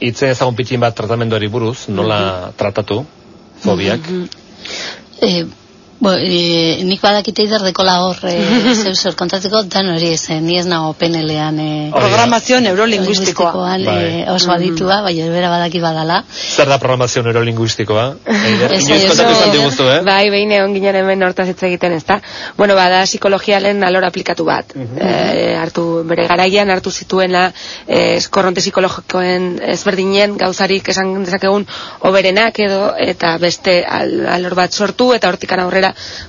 Itze ezagun pitin bat tratamenduari buruz, nola tratatu fobiak? E, bo, e, nik badakite iderdeko hor e, zeu zer kontatzeko, dan hori ez, eh, ni ez nago penelean e, Programazio neurolinguistikoa. linguistikoan, Bai. e, oso aditua, bai, bera badaki badala. Zer da programazio neurolinguistikoa? Eider, Ez, Inoiz ez, kontatu ez, izan ez. diguzu, eh? Bai, behin egon ginen hemen hortaz hitz egiten, ezta? Bueno, bada psikologialen alor aplikatu bat. Eh, hartu bere garaian hartu zituena eh, korronte psikologikoen ezberdinen gauzarik esan dezakegun oberenak edo eta beste al, alor bat sortu eta hortikan aurrera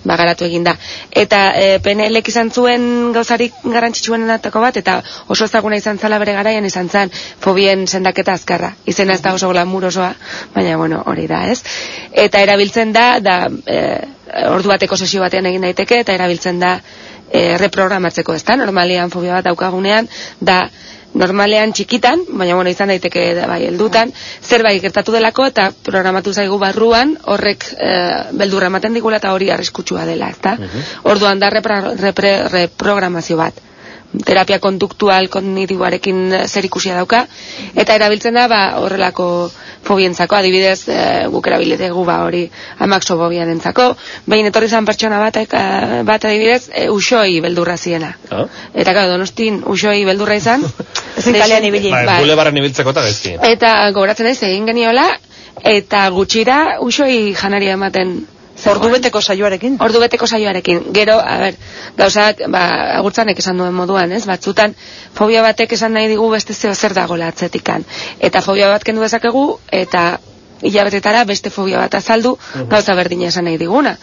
bagaratu egin da. Eta eh, PNLek izan zuen gauzarik garrantzitsuenetako bat eta oso ezaguna izan zala bere garaian izan zen fobien sendaketa azkarra. Izena ez da oso glamurosoa, baina bueno, hori da, ez? Eta erabiltzen da, da eh, ordu bateko sesio batean egin daiteke eta erabiltzen da eh, reprogramatzeko, ez da? Normalean fobia bat daukagunean, da normalean txikitan, baina bueno, izan daiteke da, bai, heldutan, zerbait gertatu delako eta programatu zaigu barruan horrek e, beldurra ematen digula eta hori arriskutsua dela, ezta? Orduan da repra- repre- reprogramazio bat terapia konduktual kognitiboarekin zer ikusia dauka eta erabiltzen da ba, horrelako fobientzako adibidez e, guk erabiltzegu ba hori amaxofobiarentzako behin etorri zan pertsona batek eh, bat adibidez e, usoi beldurra ziena Ah? eta claro donostin usoi beldurra izan Ezin kalean ibili. Bai, bai. bulebarren ibiltzeko eta gaizki. eta gogoratzen naiz egin geniola eta gutxira usoi janaria ematen Ordubeteko saioarekin. Ordu beteko saioarekin. Gero, a ber, gauzak, ba, agurtzanek esan duen moduan, ez? Batzutan, fobia batek esan nahi digu beste zeo zer dagoela atzetikan. Eta fobia bat kendu dezakegu, eta hilabetetara beste fobia bat azaldu, gauza berdina esan nahi diguna.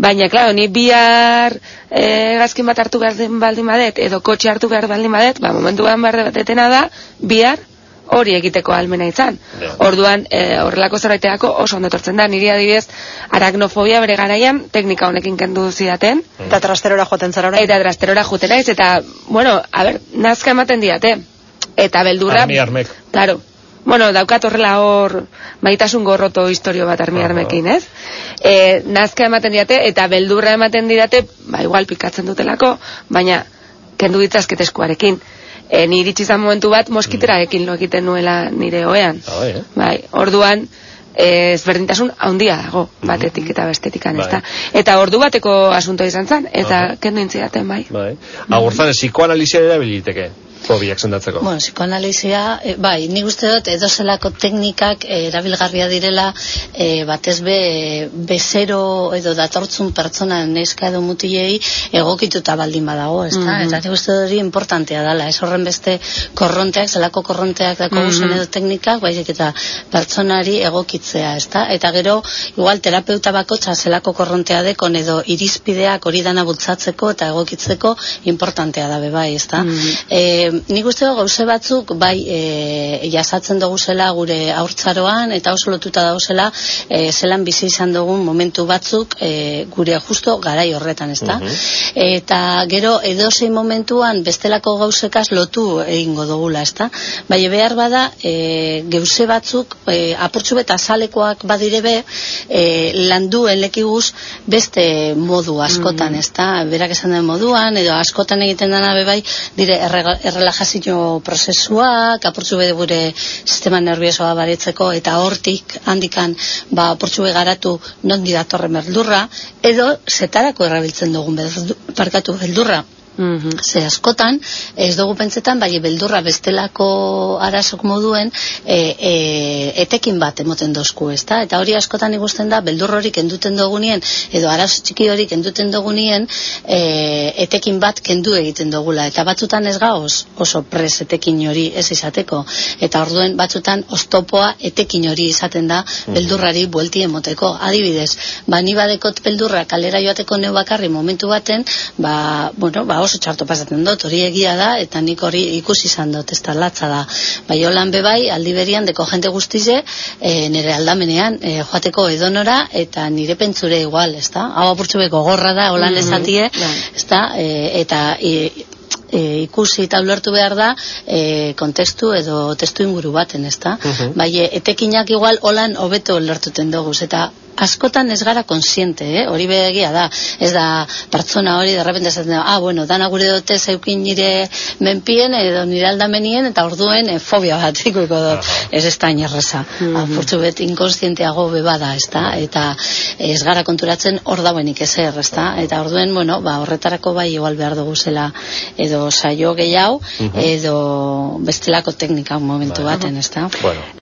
Baina, klaro, ni bihar e, gazkin bat hartu behar den baldin badet, edo kotxe hartu behar baldin badet, ba, momentuan behar detena da, bihar hori egiteko almena izan. Ja. Orduan, e, horrelako zerbaiteako oso ondo etortzen da, niri adibidez, aracnofobia bere garaian, teknika honekin kendu zidaten, Eta trasterora joaten zara orain. eta trasterora juten naiz, eta, bueno, a ber, nazka ematen diate. Eta beldurra... Armi armek. Claro. Bueno, daukat horrela hor maitasun gorroto historio bat armi Aha. armekin, ez? E, nazka ematen diate, eta beldurra ematen didate, ba, igual pikatzen dutelako, baina kendu ditzazket eskuarekin. E, ni iritsi zan momentu bat moskiterarekin lo egiten nuela nire oean. Bai, eh? Bai, orduan eh, ezberdintasun handia dago batetik eta bestetikan, Bai. ezta. Eta ordu bateko asunto izan zen eta Aha. kendu intzidaten bai. Bai. Agurzan, psikoanalizia erabiliteke fobiak sendatzeko. Bueno, psikoanalizia, e, bai, nik uste dut edozelako teknikak e, erabilgarria direla e, batez be e, bezero edo datortzun pertsona neska edo mutilei egokituta baldin badago, ez da? Eta nik uste dut hori importantea dela, ez horren beste korronteak, zelako korronteak dako mm edo teknikak, baizik eta pertsonari egokitzea, ez da? Eta gero, igual terapeuta bakotza zelako korrontea dekon edo irizpideak hori dana bultzatzeko eta egokitzeko importantea da be bai, ez da? E, nik uste dut gauze batzuk bai e, jasatzen dugu zela gure haurtzaroan eta oso lotuta dauzela e, zelan bizi izan dugun momentu batzuk e, gure justo garai horretan, ez da? Eta gero edozein momentuan bestelako gauzekaz lotu egingo dugula, ez da? Bai, behar bada e, geuse batzuk e, apurtxu eta azalekoak badire be e, landu elekiguz beste modu askotan, ez da? Berak esan den moduan, edo askotan egiten dana be bai, dire errega- errelajazio prozesuak, apurtxu be gure sistema nerviosoa baretzeko, eta hortik handikan, ba, apurtxu be garatu nondi datorren beldurra, edo zetarako erabiltzen dugun beldu- parkatu beldurra. Mhm. Ze askotan, ez dugu pentsetan, bai beldurra bestelako arazok moduen e, e, etekin bat emoten dozku, ez da? Eta hori askotan ikusten da, beldur hori kenduten dugunien, edo arazo txiki hori kenduten dugunien, e, etekin bat kendu egiten dugula. Eta batzutan ez gauz oso pres etekin hori ez izateko. Eta orduen batzutan oztopoa etekin hori izaten da beldurrari buelti emoteko. Adibidez, ba ni badekot beldurra kalera joateko neu bakarri momentu baten, ba, bueno, ba oso txarto pasatzen dut, hori egia da, eta nik hori ikusi izan dut, ez da latza da. Bai, holan bebai, aldi berian deko jente guztize, e, nire aldamenean, e, joateko edonora, eta nire pentsure igual, ez da? Hau apurtxu gorra da, holan esatie, bai. ez da? E, eta e, e, ikusi eta ulertu behar da e, kontestu edo testu inguru baten, ezta? Bai, e, etekinak igual holan hobeto ulertuten dugu, eta askotan ez gara konsiente, eh? hori begia da, ez da pertsona hori derrepente esaten da, ah, bueno, dana gure dote zeukin nire menpien edo nire aldamenien eta orduen eh, fobia bat ikuiko dut, ez ez da inerreza, mm -hmm. bet inkonsienteago bebada, ez da, eta ez gara konturatzen hor dauenik ezer, ez da, eta orduen, bueno, ba, horretarako bai igual behar dugu zela edo saio gehiago, edo bestelako teknika momentu baten, ez da. Bueno.